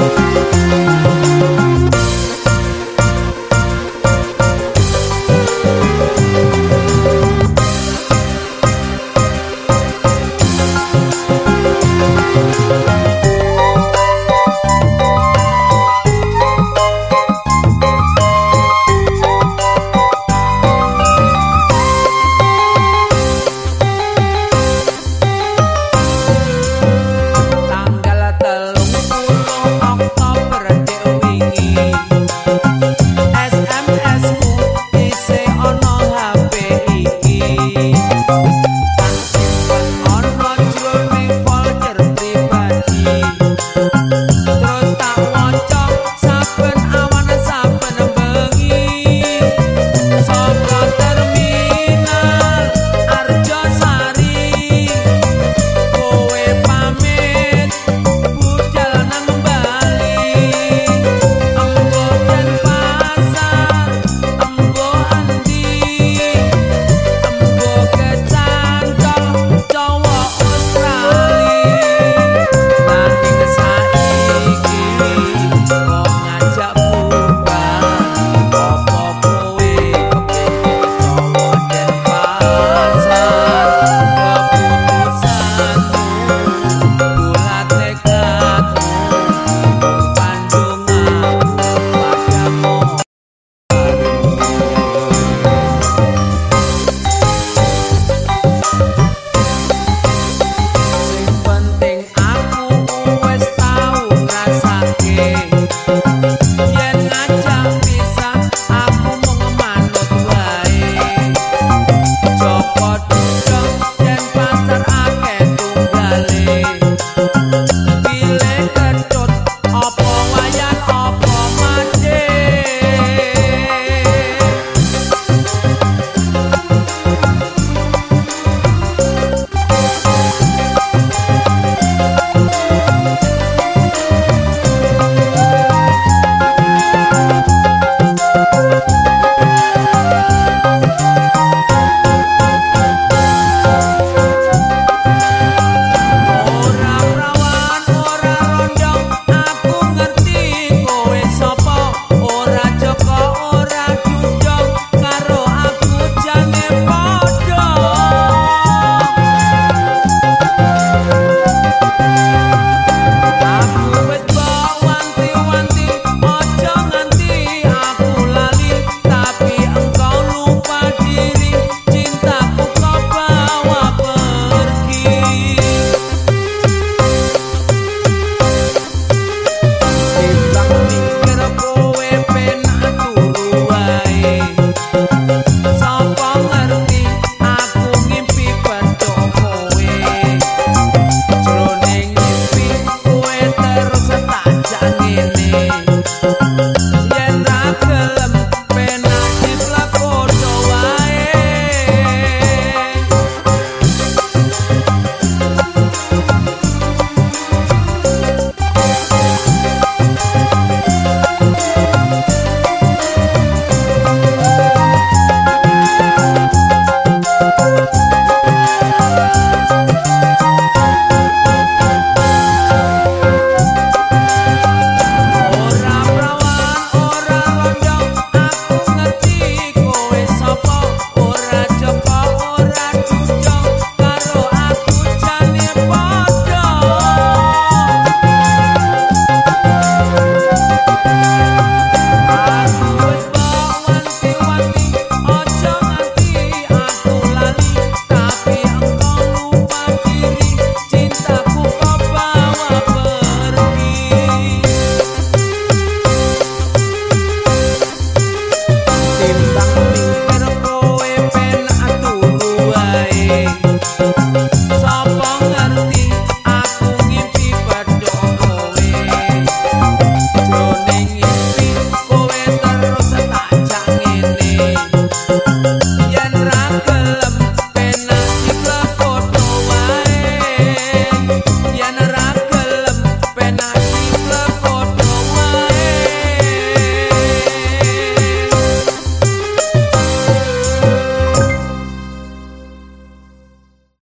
Música Thank you. Thank you.